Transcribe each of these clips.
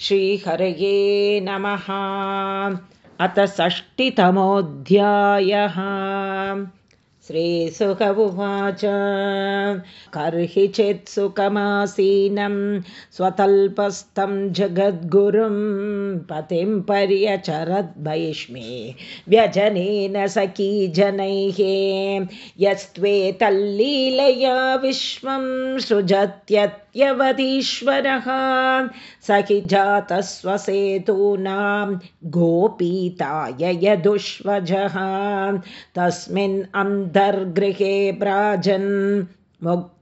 श्रीहरये नमः। अथ षष्टितमोऽध्यायः। श्रीसुख उवाच। कर्हि चेत् सुखमासीनं स्वतल्पस्थं जगद्गुरुं पतिं पर्यचरद्भैष्मे व्यजनेन सखी जनैः यस्त्वे तल्लीलया विश्वं सृजत्यत्यवधीश्वरः स हि जातस्वसेतूनां गोपीताय यदुष्वजः। तस्मिन् अन्ध गृहे प्राजन्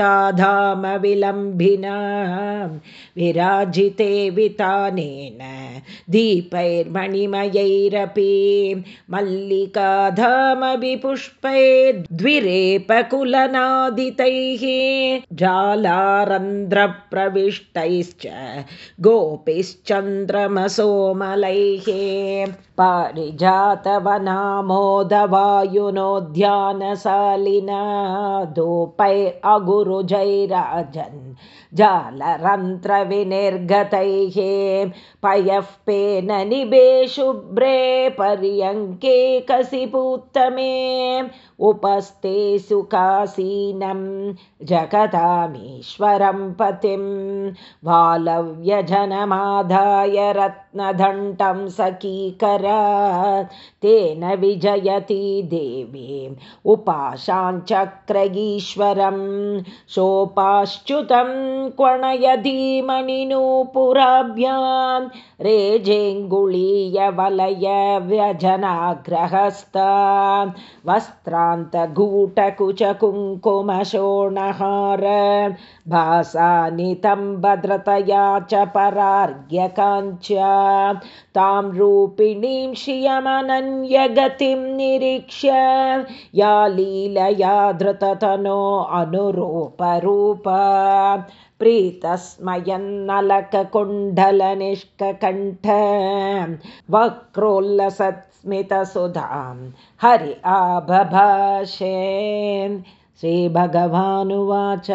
मुक्ताधामविलम्बिना विराजिते वितानेन दीपैर्मणिमयैरपि मल्लिकाधामविपुष्पै द्विरेपकुलनादितैः जालारन्ध्रप्रविष्टैश्च गोपिश्चन्द्रमसोमलैः पारिजातवनामोदवायुनोद्यानशालिना धूपै अगुरुजैराजन् जालरन्ध्रविनिर्गतैः पयः पेन निबे शुभ्रे पर्यङ्के कसिपूत्तमे उपस्थे सुखासीनं जगतामीश्वरं पतिं वालव्यजनमाधाय रत्नदण्डं सखीकरा तेन विजयति देवीम् उपाशाञ्चक्रगीश्वरं सोपाश्च्युतं क्वणयधीमणिनूपुराभ्यां रेजेङ्गुलीयवलयव्यजनाग्रहस्ता वस्त्रान्तगूटकुचकुङ्कुमशोणहार भासानितं भद्रतया च परार्घ्यकाञ्च तां रूपिणीं श्रियमनन्यगतिं निरीक्ष्य या लीलया धृततनो अनुरूपरूपा। प्रीतस्मयन्नलककुण्डलनिष्ककण्ठ वक्रोल्लसत्स्मितसुधां हरि आबभाषे श्रीभगवानुवाच।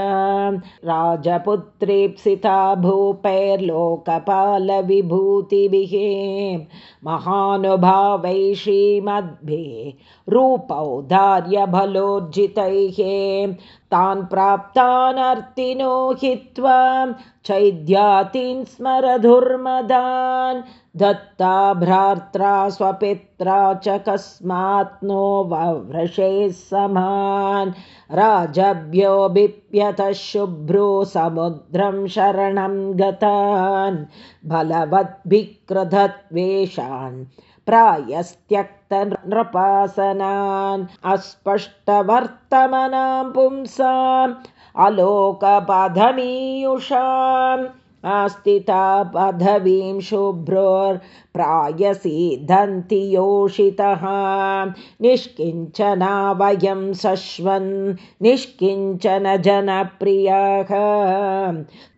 राजपुत्रीप्सिता भूपैर्लोकपालविभूतिभिः महानुभावैः श्रीमद्भिः। रूपौदार्यबलोर्जितैः तान् प्राप्तानर्तिनो हित्वा चैद्यातीन् स्मरधुर्मदान् दत्ता भ्रात्रा स्वपित्रा च कस्मात् नो ववृषे समान् राजभ्यो बिप्यतः शुभ्रो समुद्रं शरणं गतान् बलवद्भिकृधद्वेषान् प्रायस्त्यक्तनृपासनान् अस्पष्टवर्तमनां पुंसाम् अलोकपधमीयुषाम् आस्थिता पधवीं शुभ्रोर्प्रायसी दन्ति योषितः। निष्किञ्चना वयं शश्वन् निष्किञ्चन जनप्रियः।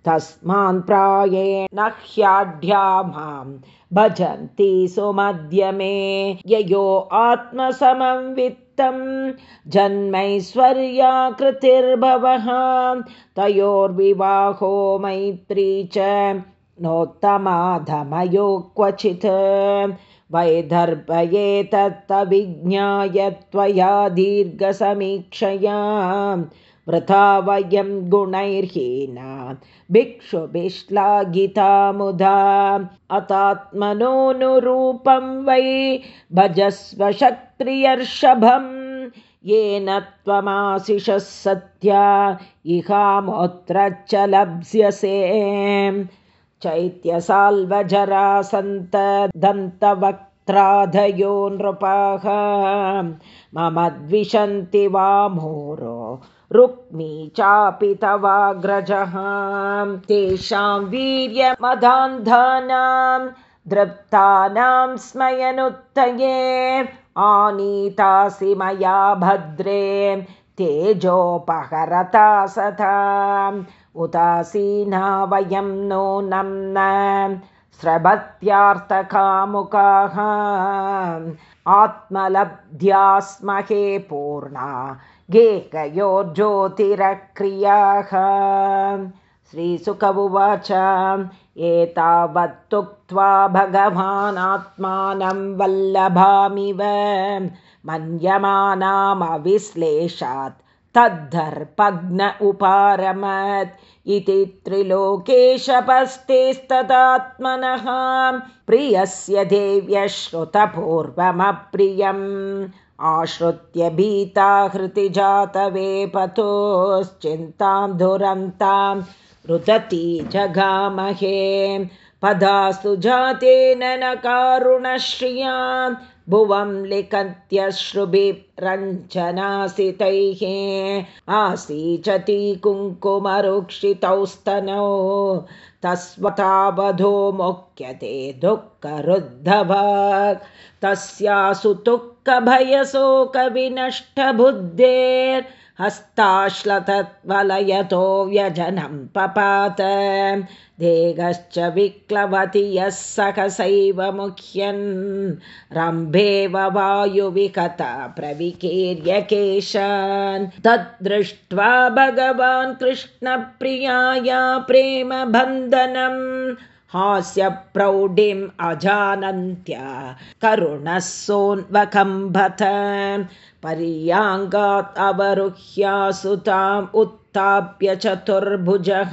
तस्मान् प्रायेण ह्याढ्या मां भजन्ति सुमध्यमे ययो आत्मसमं वित्तं जन्मैश्वर्याकृतिर्भवः। तयोर्विवाहो मैत्री च नोत्तमाधमयो क्वचित् वैदर्भये तत्तविज्ञाय त्वया दीर्घसमीक्षया वृथा वयं गुणैर्हीना भिक्षुभिश्लाघिता मुदा अतात्मनोनुरूपं वै भजस्व क्षत्रियर्षभं येन त्वमाशिषः सत्या इहामोऽत्र च लप्स्यसे चैत्यसाल्वजरासन्तदन्तवक्त्राधयो नृपाः। मम द्विषन्ति वा मोरो रुक्मी चापि तवाग्रजः। तेषां वीर्यमधान्धानां दृप्तानां स्मयनुत्तये आनीतासि मया भद्रे तेजोपहरता सताम् उदासीना वयं नूनं न स्रवत्यार्थकामुकाः आत्मलब्ध्या स्महे पूर्णा गेकयोर्ज्योतिरक्रियाः श्रीसुक उवाच एतावत्तुक्त्वा भगवानात्मानं वल्लभामिव। मन्यमानामविश्लेषात् तद्धर्पग्न उपारमत्। इति त्रिलोकेशपस्तेस्तदात्मनः। प्रियस्य देव्यश्रुतपूर्वमप्रियम् आश्रुत्य भीता हृतिजातवेपतोश्चिन्तां दुरन्तां रुदती जगामहे पदास्तु जातेन न कारुणश्रियां भुवं लिखन्त्यश्रुभिरञ्जनासितैः। आसीचति कुङ्कुमरुक्षितौ स्तनौ तस्वतावधो मोक्ष्यते दुःखरुद्धभाक् तस्यासु दुःखभयशोकविनष्टबुद्धेर् हस्ताश्लतत्वलयतो व्यजनं पपात। देहश्च विक्लवति यः सहसैव मुह्यन् रम्भेव वायुविकत प्रविकीर्यकेशान् तद्दृष्ट्वा भगवान् कृष्णप्रियाया प्रेमबन्धनम् हास्यप्रौढिम् अजानन्त्य करुणः सोन्वकम्भत पर्याङ्गात् अवरुह्यासुताम् उत्थाप्य चतुर्भुजः।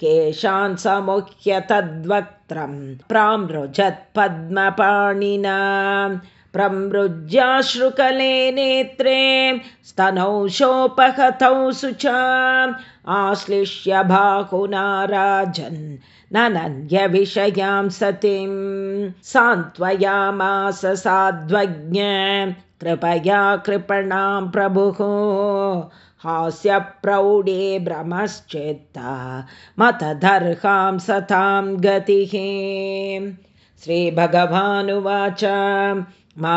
केशान् समुह्य तद्वक्त्रं प्रामृजत्पद्मपाणिना प्रमृज्याश्रुकले नेत्रे स्तनौ शोपहतौ शुचा आश्लिष्य बाहुना राजन् ननन्यविषयां सतीं सान्त्वयामास साध्वज्ञ कृपया कृपणां प्रभुः। हास्यप्रौढे भ्रमश्चेत्ता मतदर्हां सतां गतिः। श्रीभगवानुवाच मा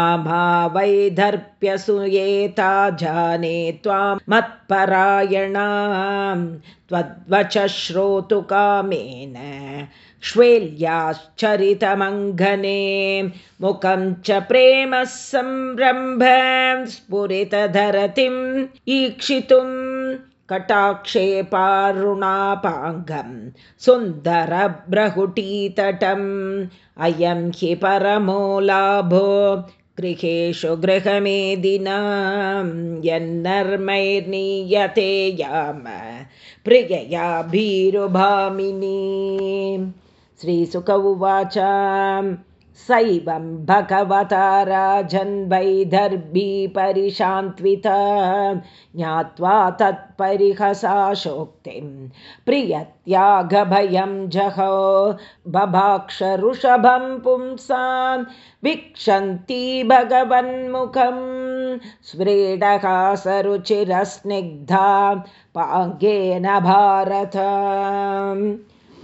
वैदर्प्यसूयेता जाने त्वां मत्परायणां त्वद्वच श्रोतुकामेन श्वेल्याश्चरितमङ्घने मुखं च प्रेमः संरम्भ स्फुरितधरतिम् ईक्षितुम् कटाक्षेपारुणापाङ्गं सुन्दरब्रहुटीतटम्। अयं हि परमो लाभो गृहेषु गृहमेदिनां। यन्नर्मैर्नीयते याम प्रियया भीरुभामिनी। श्रीसुक उवाच सैवं भगवता राजन्वैदर्भी परिशान्त्विता। ज्ञात्वा तत्परिहसाशोक्तिं प्रियत्यागभयं जहो। बभाक्षऋषभं पुंसां वीक्षन्ती भगवन्मुखं। स्व्रीडकासरुचिरस्निग्धा पाङ्गेन भारत।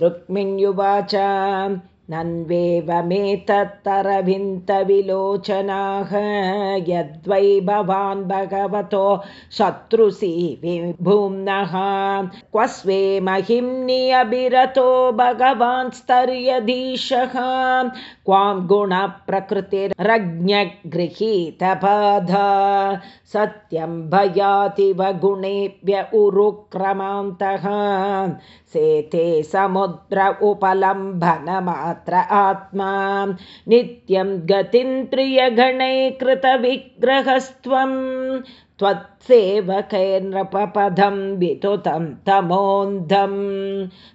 रुक्मिण्युवाच नन्वेवमेतत्तरविन्तविलोचनाः यद्वै भवान् भगवतो शत्रुसीविभूम्नः क्व स्वे महिम्नि अभिरतो भगवान् स्तर्यधीशः। क्वां गुणप्रकृतिरज्ञगृहीतपाधा सत्यं भयातिव गुणेभ्य उरुक्रमान्तः। सेते समुद्र आत्मा नित्यं गतिं प्रियगणैकृतविग्रहस्त्वम् त्वत्सेवकैर्नृपपदं वितुतं तमोन्धं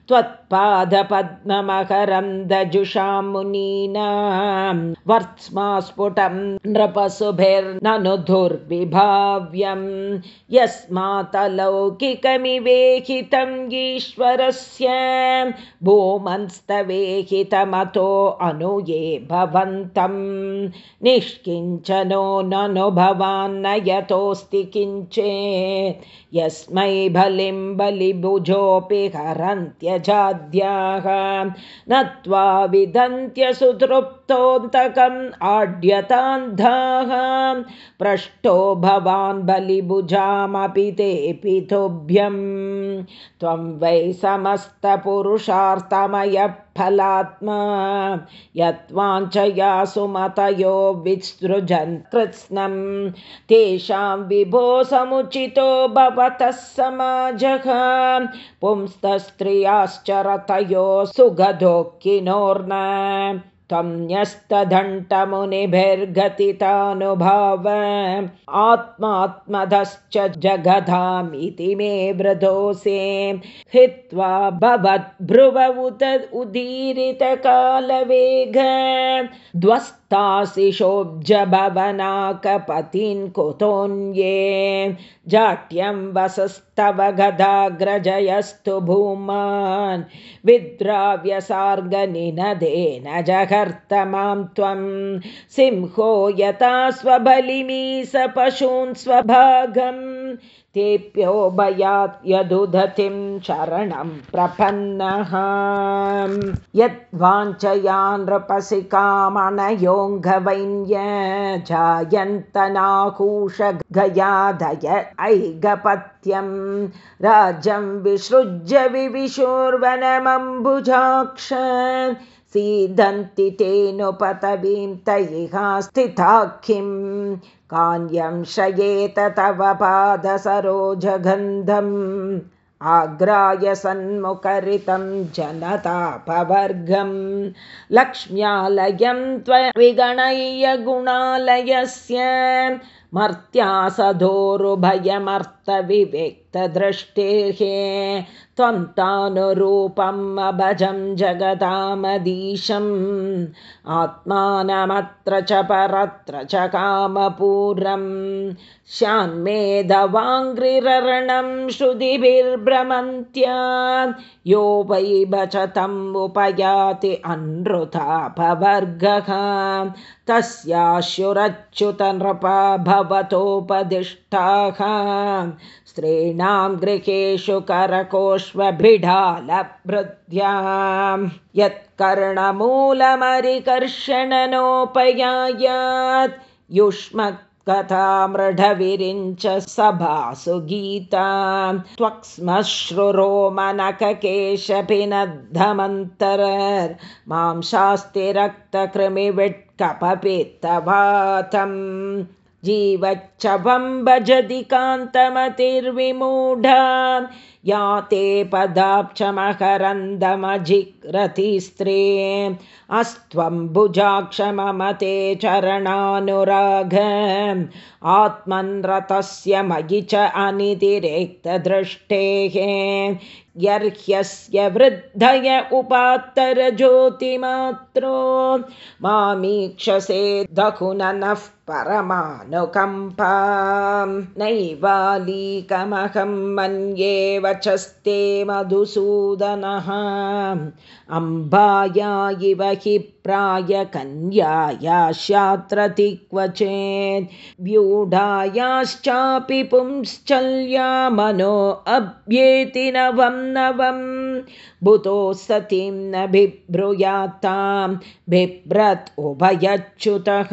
त्वत्पादपद्ममकरं दजुषां मुनीनां वर्त्स्मा स्फुटं नृपशुभिर्ननु दुर्विभाव्यं यस्मातलौकिकमिवेहितं ईश्वरस्य भूमंस्तवेहितमतो अनुये भवन्तं निष्किञ्चनो ननु भवान्न यतोऽस्ति किञ्चेत् यस्मै बलिं बलिभुजोऽपि हरन्त्यजाद्याः न त्वा मुक्तोऽन्तकम् आड्यतान्धाः पृष्टो भवान् बलिभुजामपि ते पितुभ्यं। त्वं वै समस्तपुरुषार्थमयफलात्मा यत्त्वाञ्चया सुमतयो विसृजन् कृत्स्नं। तेषां विभो समुचितो भवतः समाजः पुंस्तस्त्रियाश्चरतयो सुगधोक्किनोर्न त्वं न्यस्तदण्टमुनिभिर्गतितानुभाव। आत्मात्मधश्च जगधामिति मे वृदोसे हित्वा भवद्भ्रुव उत उदीरितकालवेग ध्वस्ताशिशोऽब्जभवनाकपतिन् कुतोऽन्ये जाट्यं वसस्तव गदाग्रजयस्तु भूमान् विद्राव्यसार्गनिनदेन जगर्त मां त्वं सिंहो यथा स्वबलिमी स पशून् स्वभागम् तेभ्यो भयात् यदुदतिं शरणं प्रपन्नः। यद्वाञ्चया नृपसि कामणयोऽङ्गवैन्य जायन्तनाकूशगयादय ऐगपत्यं। राजं विसृज्य विविशोर्वनमम्बुजाक्ष सीदन्ति तेनुपतवीं तैहा स्थिता किम् कान्यं शयेत तव पादसरोजगन्धम्। आग्राय सन्मुखरितं जनतापवर्गं लक्ष्म्यालयं त्वविगणय्य गुणालयस्य मर्त्यासधोरुभयमर्थविवेक्तदृष्टेः त्वं तानुरूपम् अभजं जगदामदीशम्। आत्मानमत्र च परत्र च कामपूरं श्यान्मेधवाङ्घ्रिरणं श्रुतिभिर्भ्रमन्त्या। यो वै भचतम् उपयाति अनृतापवर्गः तस्याशुरच्युत नृपा भवतोपदिष्टाः। स्त्रीणां गृहेषु करकोष्वभिडालभृद्यां यत्कर्णमूलमरिकर्षणनोपयायात्। युष्मत्कथा मृढविरिञ्च सभासु गीता त्वक्श्मश्रुरो मनककेशपिनद्धमन्तर मां शास्ति रक्तकृमिविट्कपपित्तवातम् जीवच्छवं भजति कान्तमतिर्विमूढा या ते पदाक्षमकरन्दमजिग्रतिस्त्रे अस्त्वं भुजाक्षममते चरणानुराग। आत्मन् रतस्य मयि च अनितिरेक्तदृष्टेः। यर्ह्यस्य वृद्धय उपात्तरज्योतिमात्रो मामीक्षसे दकुननः परमानुकम्पा नैवालीकमहं मन्ये वचस्ते मधुसूदनः। अम्बाया इव हि प्रायकन्यायाश्चात्रति क्वचेत् व्यूढायाश्चापि पुंश्चल्या मनो अभ्येति नवं नवं। भूतो सतीं न बिभ्रूयात्तां बिभ्रत् उभयच्युतः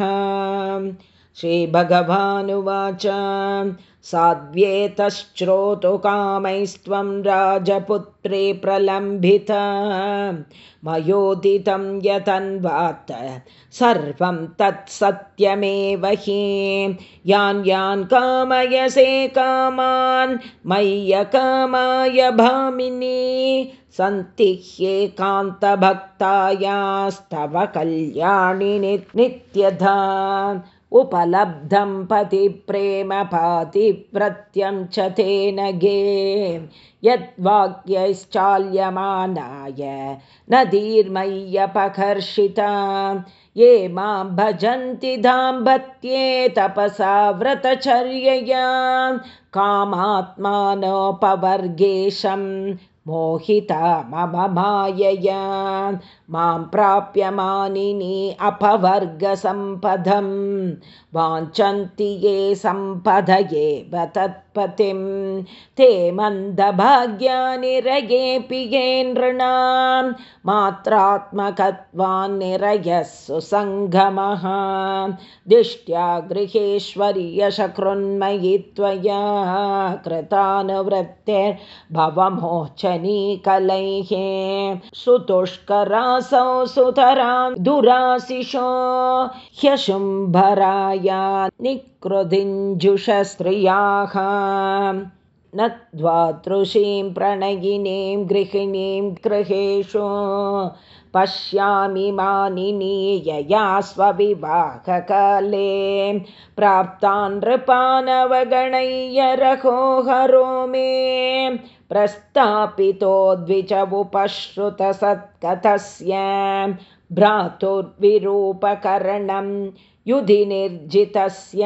श्रीभगवानुवाच। साध्व्येतश्रोतुकामैस्त्वं राजपुत्रे प्रलम्बिता मयोदितं यतन्वात्। सर्वं तत्सत्यमेव हि। यान् यान् कामयसे कामान् मय्यकामाय भामिनी। सन्ति ह्येकान्तभक्तायास्तव कल्याणि नित्यधा उपलब्धं पतिप्रेम पातिव्रत्यं च तेन गे यद्वाक्यैश्चाल्यमानाय नदीर्मय्यपकर्षिता ये मां भजन्ति दाम्भत्ये तपसा व्रतचर्यया। कामात्मानोपवर्गेशं मोहिता मम मायया मां प्राप्य मानिनी अपवर्गसम्पदं वाञ्छन्ति ये सम्पदये तत्पतिं ते मन्दभाग्यानिरगेऽपि ये नृणां मात्रात्मकत्वान्निरयः सुसङ्गमः दिष्ट्या गृहेश्वर्यशकृन्मयि त्वया कृतानुवृत्तिर्भवमोचनीकलैः सुतुष्करासौ सुतरां दुराशिषो ह्यशुम्भराया निकृदिञ्जुषस्त्रियाः न द्वातृषीं प्रणयिनीं गृहिणीं गृहेषु पश्यामि मानिनीयया स्वविवाहकाले। प्राप्तान् नृपानवगणय्य रघो हरो मे। प्रस्तापितो द्विचवुपश्रुतसत्कथस्य भ्रातुर्विरूपकरणं युधि निर्जितस्य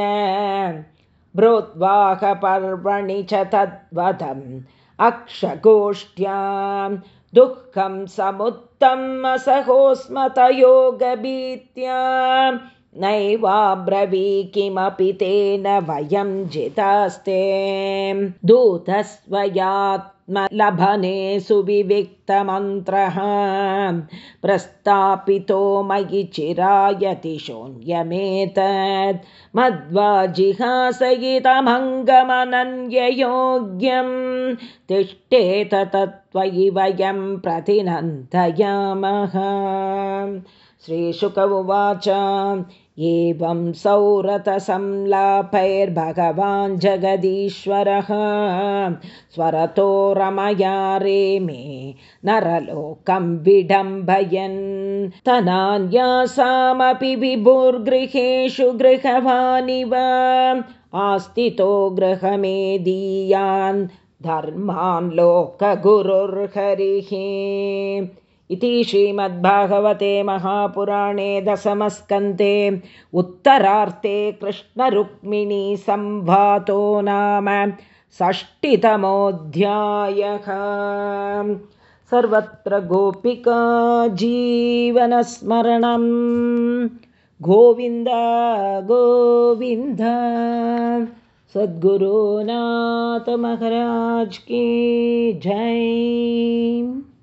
भ्रोद्वाहपर्वणि च तद्वधम् अक्षगोष्ठ्यां दुःखं समुत्तम् असहोस्मतयोगभीत्या नैवाब्रवी किमपि तेन वयं जितास्ते दूतस्वयात्मलभने सुविविक्तमन्त्रः। प्रस्तापितो मयि चिरायति शून्यमेतत्। मध्वाजिहासयितमङ्गमनन्ययोग्यं तिष्ठेत तत्त्वयि वयं प्रतिनन्दयामः। श्रीशुक उवाच एवं सौरथसंलापैर्भगवान् जगदीश्वरः। स्वरतो रमया रेमे नरलोकं विडम्बयन्। तनान्यासामपि विभुर्गृहेषु गृहवानिव। आस्तितो गृहमेदीयान् धर्मान् लोकगुरुर्हरिः इति श्रीमद्भागवते महापुराणे दशमस्कन्ते उत्तरार्थे कृष्णरुक्मिणीसंवातो नाम षष्टितमोऽध्यायः। सर्वत्र गोपिका जीवनस्मरणं। गोविन्द गोविन्द। सद्गुरुनाथमहाराज की जय